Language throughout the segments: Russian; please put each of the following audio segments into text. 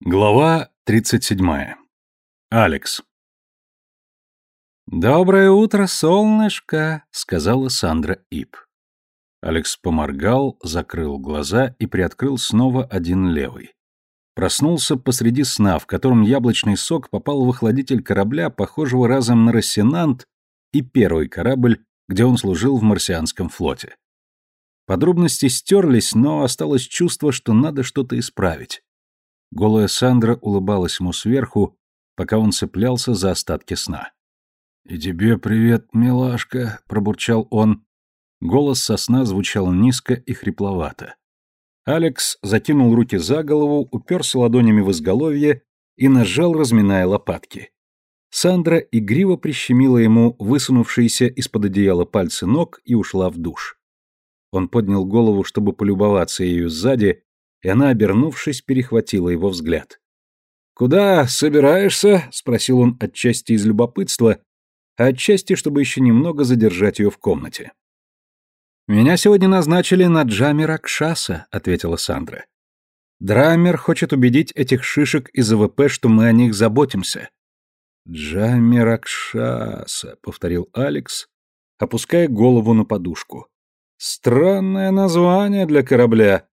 Глава 37. Алекс. «Доброе утро, солнышко», — сказала Сандра Ип. Алекс поморгал, закрыл глаза и приоткрыл снова один левый. Проснулся посреди сна, в котором яблочный сок попал в охладитель корабля, похожего разом на Рассенант, и первый корабль, где он служил в марсианском флоте. Подробности стерлись, но осталось чувство, что надо что-то исправить. Голая Сандра улыбалась ему сверху, пока он цеплялся за остатки сна. «И тебе привет, милашка», — пробурчал он. Голос со сна звучал низко и хрипловато. Алекс закинул руки за голову, уперся ладонями в изголовье и нажал, разминая лопатки. Сандра игриво прищемила ему высунувшиеся из-под одеяла пальцы ног и ушла в душ. Он поднял голову, чтобы полюбоваться ею сзади, и она, обернувшись, перехватила его взгляд. «Куда собираешься?» — спросил он отчасти из любопытства, а отчасти, чтобы еще немного задержать ее в комнате. «Меня сегодня назначили на Джами Ракшаса», — ответила Сандра. «Драмер хочет убедить этих шишек из АВП, что мы о них заботимся». «Джами Ракшаса», — повторил Алекс, опуская голову на подушку. «Странное название для корабля.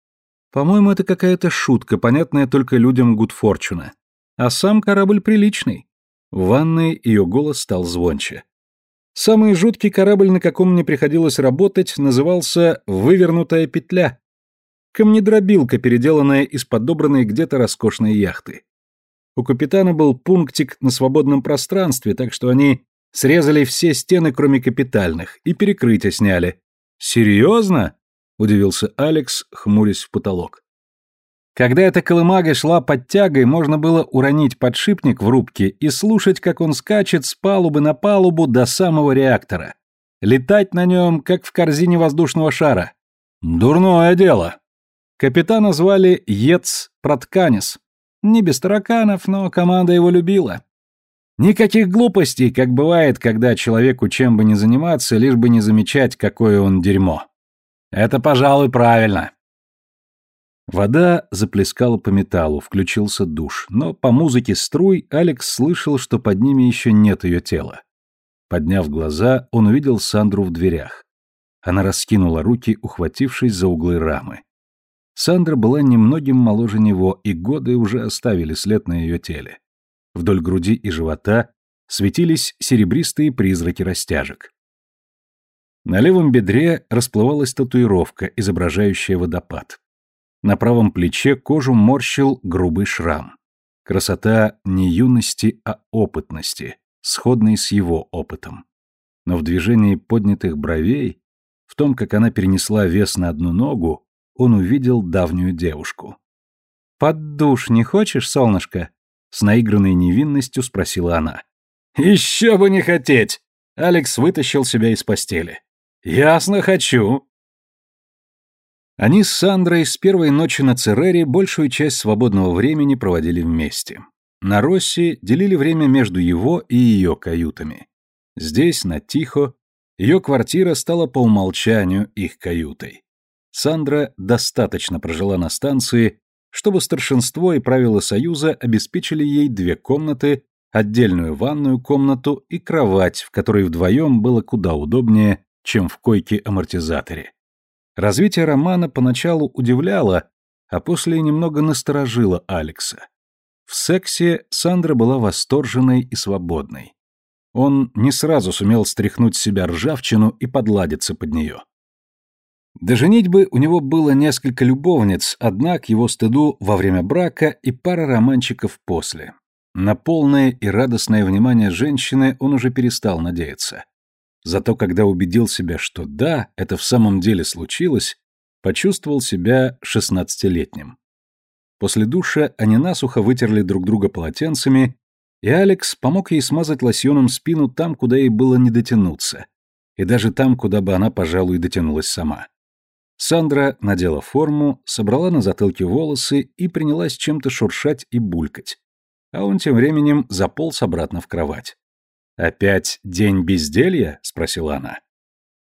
По-моему, это какая-то шутка, понятная только людям Гудфорчуна. А сам корабль приличный. В ванной ее голос стал звонче. Самый жуткий корабль, на каком мне приходилось работать, назывался «Вывернутая петля». Камнедробилка, переделанная из подобранной где-то роскошной яхты. У капитана был пунктик на свободном пространстве, так что они срезали все стены, кроме капитальных, и перекрытия сняли. Серьезно? Удивился Алекс, хмурясь в потолок. Когда эта колымага шла под тягой, можно было уронить подшипник в рубке и слушать, как он скачет с палубы на палубу до самого реактора. Летать на нем, как в корзине воздушного шара. Дурное дело. Капитана звали Ец Протканис. Не без тараканов, но команда его любила. Никаких глупостей, как бывает, когда человеку чем бы ни заниматься, лишь бы не замечать, какое он дерьмо. Это, пожалуй, правильно. Вода заплескала по металлу, включился душ, но по музыке струй Алекс слышал, что под ними еще нет ее тела. Подняв глаза, он увидел Сандру в дверях. Она раскинула руки, ухватившись за углы рамы. Сандра была немногим моложе него, и годы уже оставили след на ее теле. Вдоль груди и живота светились серебристые призраки растяжек. На левом бедре расплывалась татуировка, изображающая водопад. На правом плече кожу морщил грубый шрам. Красота не юности, а опытности, сходной с его опытом. Но в движении поднятых бровей, в том, как она перенесла вес на одну ногу, он увидел давнюю девушку. «Под душ не хочешь, солнышко?» С наигранной невинностью спросила она. «Еще бы не хотеть!» Алекс вытащил себя из постели. «Ясно, хочу». Они с Сандрой с первой ночи на Церере большую часть свободного времени проводили вместе. На Росси делили время между его и ее каютами. Здесь, на Тихо, ее квартира стала по умолчанию их каютой. Сандра достаточно прожила на станции, чтобы старшинство и правила Союза обеспечили ей две комнаты, отдельную ванную комнату и кровать, в которой вдвоем было куда удобнее, чем в койке-амортизаторе. Развитие романа поначалу удивляло, а после немного насторожило Алекса. В сексе Сандра была восторженной и свободной. Он не сразу сумел стряхнуть с себя ржавчину и подладиться под нее. До женитьбы у него было несколько любовниц, одна к его стыду во время брака и пара романчиков после. На полное и радостное внимание женщины он уже перестал надеяться. Зато когда убедил себя, что да, это в самом деле случилось, почувствовал себя шестнадцатилетним. После душа они насухо вытерли друг друга полотенцами, и Алекс помог ей смазать лосьоном спину там, куда ей было не дотянуться, и даже там, куда бы она, пожалуй, дотянулась сама. Сандра надела форму, собрала на затылке волосы и принялась чем-то шуршать и булькать, а он тем временем заполз обратно в кровать. «Опять день безделья?» — спросила она.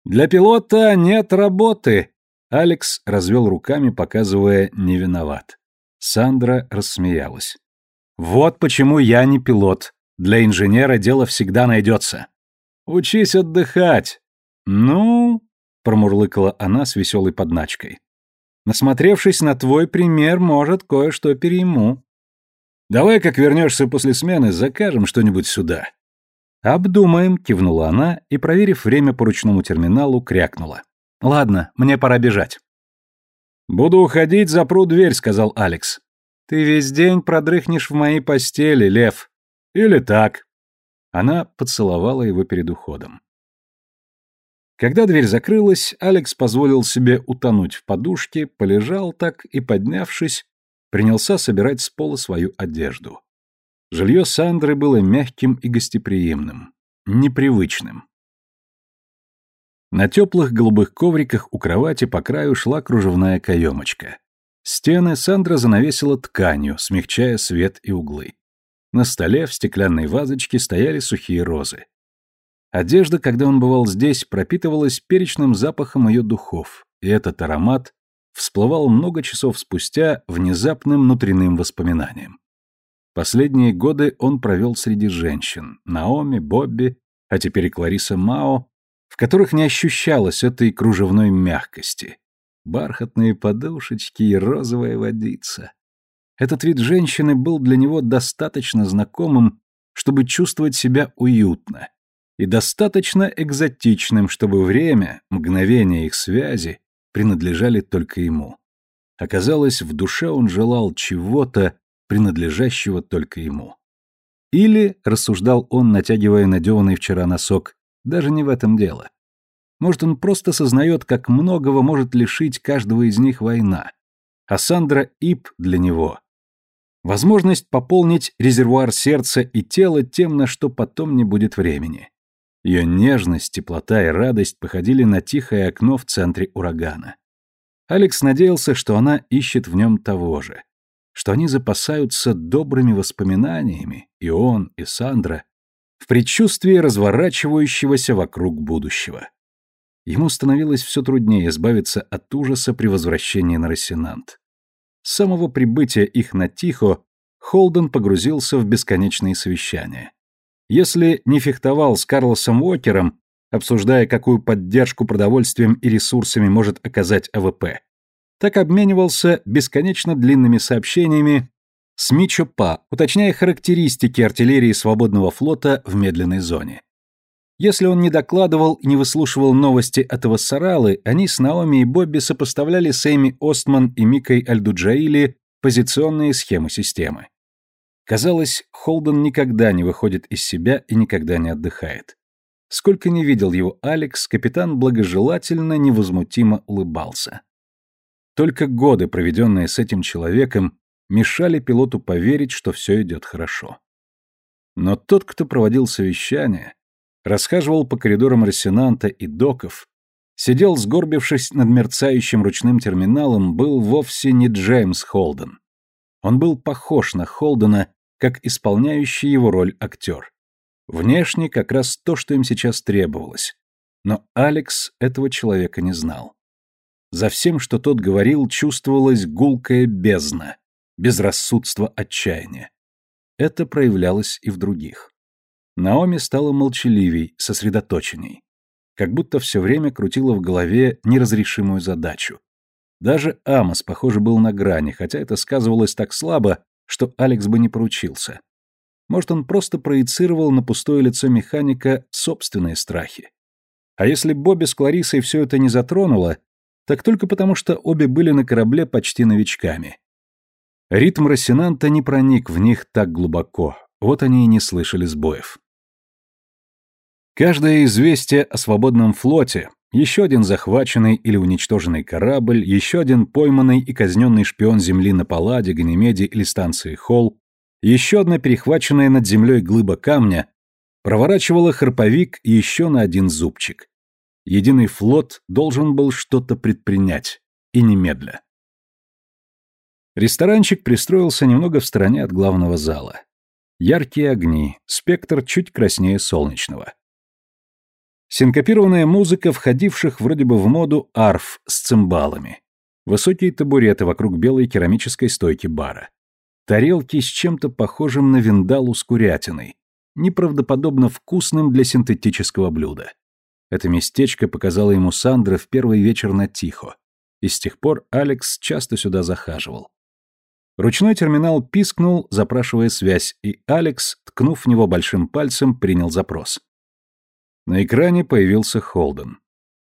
«Для пилота нет работы!» Алекс развел руками, показывая «не виноват». Сандра рассмеялась. «Вот почему я не пилот. Для инженера дело всегда найдется. Учись отдыхать. Ну, промурлыкала она с веселой подначкой. Насмотревшись на твой пример, может, кое-что перейму. Давай, как вернешься после смены, закажем что-нибудь сюда. Обдумаем, кивнула она и, проверив время по ручному терминалу, крякнула. Ладно, мне пора бежать. Буду уходить, запру дверь, сказал Алекс. Ты весь день продрыхнешь в моей постели, Лев. Или так. Она поцеловала его перед уходом. Когда дверь закрылась, Алекс позволил себе утонуть в подушке, полежал так и, поднявшись, принялся собирать с пола свою одежду. Жилье Сандры было мягким и гостеприимным, непривычным. На теплых голубых ковриках у кровати по краю шла кружевная каемочка. Стены Сандра занавесила тканью, смягчая свет и углы. На столе в стеклянной вазочке стояли сухие розы. Одежда, когда он бывал здесь, пропитывалась перечным запахом ее духов, и этот аромат всплывал много часов спустя внезапным внутренним воспоминанием. Последние годы он провел среди женщин, Наоми, Бобби, а теперь и Клариса Мао, в которых не ощущалось этой кружевной мягкости. Бархатные подушечки и розовая водица. Этот вид женщины был для него достаточно знакомым, чтобы чувствовать себя уютно, и достаточно экзотичным, чтобы время, мгновение их связи принадлежали только ему. Оказалось, в душе он желал чего-то, принадлежащего только ему. Или, рассуждал он, натягивая надеванный вчера носок, даже не в этом дело. Может, он просто сознает, как многого может лишить каждого из них война. А Сандра Ип для него Возможность пополнить резервуар сердца и тела тем, на что потом не будет времени. Ее нежность, теплота и радость походили на тихое окно в центре урагана. Алекс надеялся, что она ищет в нем того же, что они запасаются добрыми воспоминаниями, и он, и Сандра, в предчувствии разворачивающегося вокруг будущего. Ему становилось все труднее избавиться от ужаса при возвращении на Рассенант. С самого прибытия их на Тихо Холден погрузился в бесконечные совещания. Если не фехтовал с Карлосом Уокером, обсуждая, какую поддержку продовольствием и ресурсами может оказать АВП, так обменивался бесконечно длинными сообщениями с Мичо Па, уточняя характеристики артиллерии свободного флота в медленной зоне. Если он не докладывал и не выслушивал новости от Вассаралы, они с Наоми и Бобби сопоставляли с Эйми Остман и Микой аль-Дуджаили позиционные схемы системы. Казалось, Холден никогда не выходит из себя и никогда не отдыхает. Сколько не видел его Алекс, капитан благожелательно, невозмутимо улыбался. Только годы, проведенные с этим человеком, мешали пилоту поверить, что все идет хорошо. Но тот, кто проводил совещание, расхаживал по коридорам Рассенанта и доков, сидел, сгорбившись над мерцающим ручным терминалом, был вовсе не Джеймс Холден. Он был похож на Холдена, как исполняющий его роль актер. Внешне как раз то, что им сейчас требовалось. Но Алекс этого человека не знал. За всем, что тот говорил, чувствовалась гулкая бездна, безрассудство отчаяния. Это проявлялось и в других. Наоми стала молчаливей, сосредоточенней. Как будто все время крутила в голове неразрешимую задачу. Даже Амос, похоже, был на грани, хотя это сказывалось так слабо, что Алекс бы не поручился. Может, он просто проецировал на пустое лицо механика собственные страхи. А если Бобби с Кларисой все это не затронуло, так только потому, что обе были на корабле почти новичками. Ритм Рассенанта не проник в них так глубоко, вот они и не слышали сбоев. Каждое известие о свободном флоте, еще один захваченный или уничтоженный корабль, еще один пойманный и казненный шпион Земли на Палладе, Ганимеде или станции Холл, еще одна перехваченная над землей глыба камня проворачивала харповик еще на один зубчик. Единый флот должен был что-то предпринять, и немедля. Ресторанчик пристроился немного в стороне от главного зала. Яркие огни, спектр чуть краснее солнечного. Синкопированная музыка входивших вроде бы в моду арф с цимбалами. Высокие табуреты вокруг белой керамической стойки бара. Тарелки с чем-то похожим на виндалу с курятиной, неправдоподобно вкусным для синтетического блюда. Это местечко показало ему Сандра в первый вечер на Тихо, и с тех пор Алекс часто сюда захаживал. Ручной терминал пискнул, запрашивая связь, и Алекс, ткнув в него большим пальцем, принял запрос. На экране появился Холден.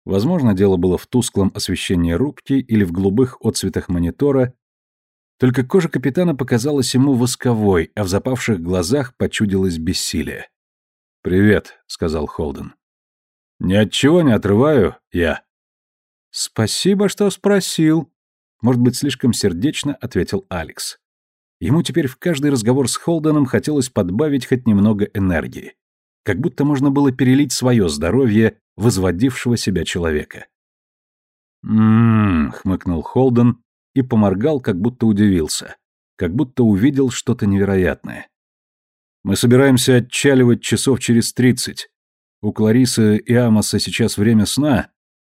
Возможно, дело было в тусклом освещении рубки или в голубых отцветах монитора, только кожа капитана показалась ему восковой, а в запавших глазах почудилось бессилие. «Привет», — сказал Холден. «Ни от чего не отрываю я». «Спасибо, что спросил», — может быть, слишком сердечно ответил Алекс. Ему теперь в каждый разговор с Холденом хотелось подбавить хоть немного энергии как будто можно было перелить свое здоровье возводившего себя человека. «М-м-м», хмыкнул Холден и поморгал, как будто удивился, как будто увидел что-то невероятное. «Мы собираемся отчаливать часов через тридцать. У Кларисы и Амоса сейчас время сна,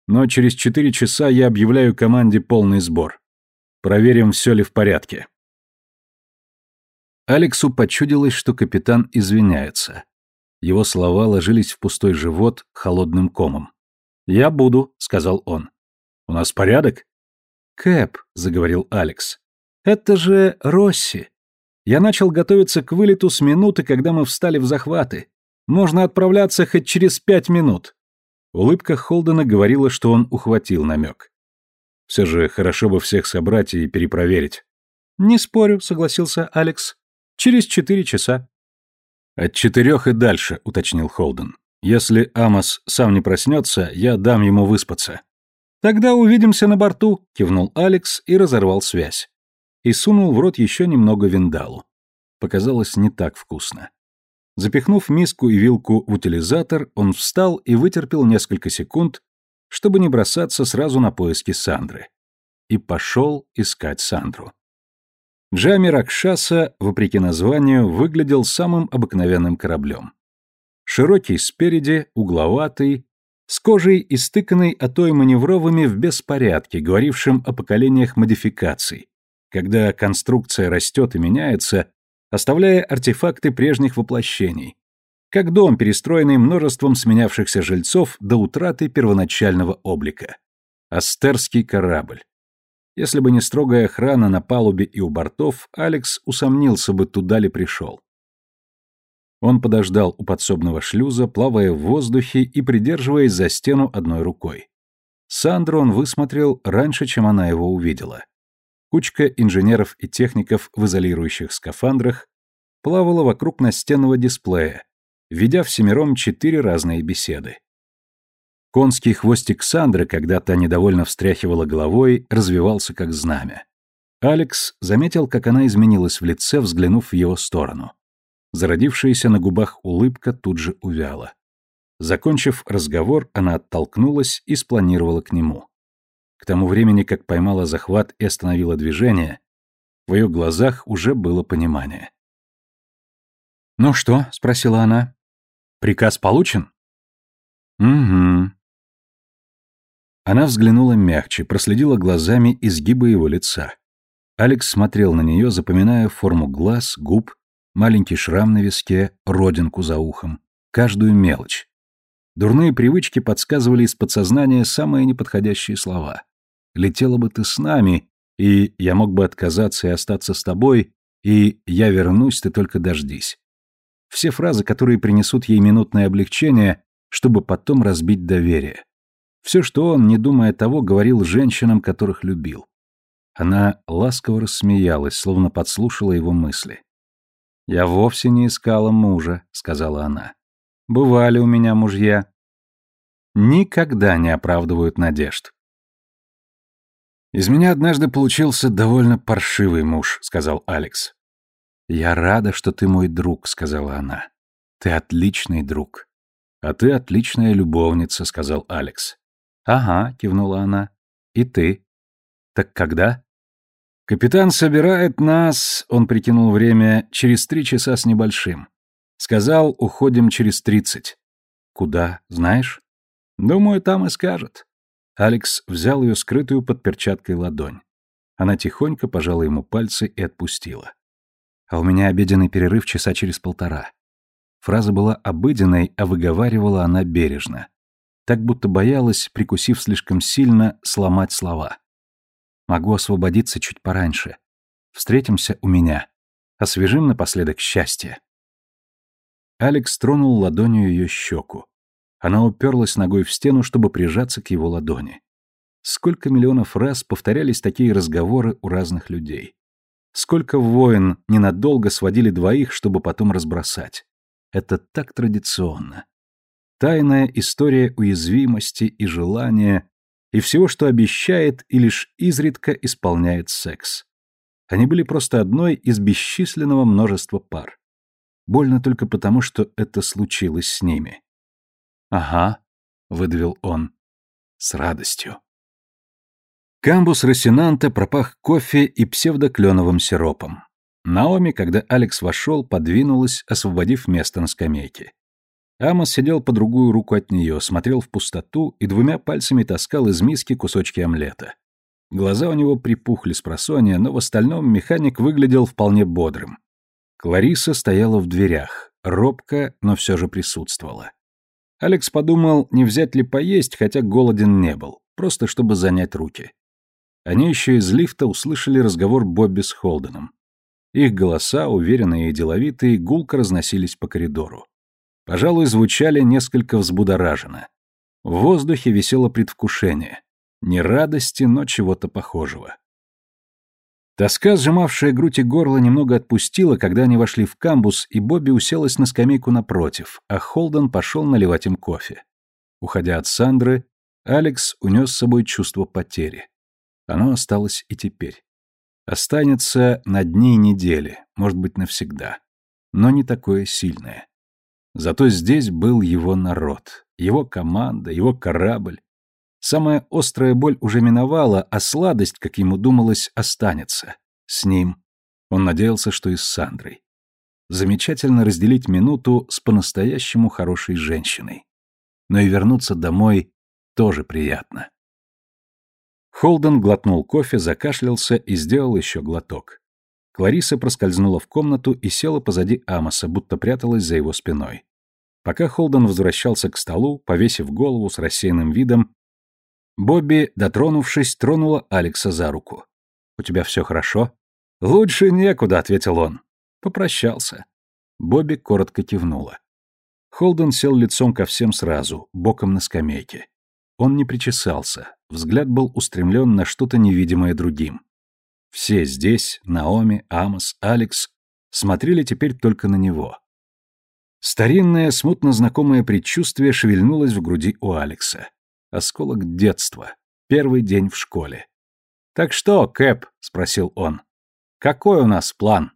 но через четыре часа я объявляю команде полный сбор. Проверим, все ли в порядке». Алексу почудилось, что капитан извиняется. Его слова ложились в пустой живот холодным комом. «Я буду», — сказал он. «У нас порядок?» «Кэп», — заговорил Алекс. «Это же Росси. Я начал готовиться к вылету с минуты, когда мы встали в захваты. Можно отправляться хоть через пять минут». Улыбка Холдена говорила, что он ухватил намек. «Все же хорошо бы всех собрать и перепроверить». «Не спорю», — согласился Алекс. «Через четыре часа». «От четырех и дальше», — уточнил Холден. «Если Амос сам не проснется, я дам ему выспаться». «Тогда увидимся на борту», — кивнул Алекс и разорвал связь. И сунул в рот еще немного виндалу. Показалось не так вкусно. Запихнув миску и вилку в утилизатор, он встал и вытерпел несколько секунд, чтобы не бросаться сразу на поиски Сандры. И пошел искать Сандру. Джами Ракшаса, вопреки названию, выглядел самым обыкновенным кораблем. Широкий спереди, угловатый, с кожей истыканной, а то маневровыми в беспорядке, говорившим о поколениях модификаций, когда конструкция растет и меняется, оставляя артефакты прежних воплощений, как дом, перестроенный множеством сменявшихся жильцов до утраты первоначального облика. Астерский корабль. Если бы не строгая охрана на палубе и у бортов, Алекс усомнился бы, туда ли пришел. Он подождал у подсобного шлюза, плавая в воздухе и придерживаясь за стену одной рукой. Сандру он высмотрел раньше, чем она его увидела. Кучка инженеров и техников в изолирующих скафандрах плавала вокруг настенного дисплея, ведя всемиром четыре разные беседы. Конский хвостик Сандры, когда та недовольно встряхивала головой, развивался как знамя. Алекс заметил, как она изменилась в лице, взглянув в его сторону. Зародившаяся на губах улыбка тут же увяла. Закончив разговор, она оттолкнулась и спланировала к нему. К тому времени, как поймала захват и остановила движение, в ее глазах уже было понимание. «Ну что?» — спросила она. «Приказ получен?» «Угу», она взглянула мягче, проследила глазами изгибы его лица. Алекс смотрел на нее, запоминая форму глаз, губ, маленький шрам на виске, родинку за ухом, каждую мелочь. Дурные привычки подсказывали из подсознания самые неподходящие слова. «Летела бы ты с нами», и «я мог бы отказаться и остаться с тобой», и «я вернусь, ты только дождись». Все фразы, которые принесут ей минутное облегчение, чтобы потом разбить доверие. Все, что он, не думая того, говорил женщинам, которых любил. Она ласково рассмеялась, словно подслушала его мысли. «Я вовсе не искала мужа», — сказала она. «Бывали у меня мужья. Никогда не оправдывают надежд». «Из меня однажды получился довольно паршивый муж», — сказал Алекс. «Я рада, что ты мой друг», — сказала она. «Ты отличный друг». «А ты отличная любовница», — сказал Алекс. «Ага», — кивнула она. «И ты?» «Так когда?» «Капитан собирает нас...» — он прикинул время через три часа с небольшим. Сказал, уходим через тридцать. «Куда, знаешь?» «Думаю, там и скажет». Алекс взял ее скрытую под перчаткой ладонь. Она тихонько пожала ему пальцы и отпустила. А у меня обеденный перерыв часа через полтора. Фраза была обыденной, а выговаривала она бережно. Так будто боялась, прикусив слишком сильно, сломать слова. Могу освободиться чуть пораньше. Встретимся у меня. Освежим напоследок счастье. Алекс тронул ладонью ее щеку. Она уперлась ногой в стену, чтобы прижаться к его ладони. Сколько миллионов раз повторялись такие разговоры у разных людей. Сколько воин ненадолго сводили двоих, чтобы потом разбросать. Это так традиционно. Тайная история уязвимости и желания, и всего, что обещает и лишь изредка исполняет секс. Они были просто одной из бесчисленного множества пар. Больно только потому, что это случилось с ними. «Ага», — выдавил он, — «с радостью». Камбус Росинанта пропах кофе и псевдокленовым сиропом. Наоми, когда Алекс вошел, подвинулась, освободив место на скамейке. Амос сидел по другую руку от нее, смотрел в пустоту и двумя пальцами таскал из миски кусочки омлета. Глаза у него припухли с просонья, но в остальном механик выглядел вполне бодрым. Клариса стояла в дверях, робко, но все же присутствовала. Алекс подумал, не взять ли поесть, хотя голоден не был, просто чтобы занять руки. Они еще из лифта услышали разговор Бобби с Холденом. Их голоса, уверенные и деловитые, гулко разносились по коридору. Пожалуй, звучали несколько взбудораженно. В воздухе висело предвкушение. Не радости, но чего-то похожего. Тоска, сжимавшая грудь и горло, немного отпустила, когда они вошли в камбус, и Бобби уселась на скамейку напротив, а Холден пошел наливать им кофе. Уходя от Сандры, Алекс унес с собой чувство потери. Оно осталось и теперь. Останется на дни и недели, может быть, навсегда. Но не такое сильное. Зато здесь был его народ, его команда, его корабль. Самая острая боль уже миновала, а сладость, как ему думалось, останется. С ним. Он надеялся, что и с Сандрой. Замечательно разделить минуту с по-настоящему хорошей женщиной. Но и вернуться домой тоже приятно. Холден глотнул кофе, закашлялся и сделал еще глоток. Клариса проскользнула в комнату и села позади Амоса, будто пряталась за его спиной. Пока Холден возвращался к столу, повесив голову с рассеянным видом, Бобби, дотронувшись, тронула Алекса за руку. «У тебя все хорошо?» «Лучше некуда», — ответил он. Попрощался. Бобби коротко кивнула. Холден сел лицом ко всем сразу, боком на скамейке. Он не причесался, взгляд был устремлен на что-то невидимое другим. Все здесь, Наоми, Амос, Алекс, смотрели теперь только на него. Старинное, смутно знакомое предчувствие шевельнулось в груди у Алекса. Осколок детства. Первый день в школе. «Так что, Кэп?» — спросил он. «Какой у нас план?»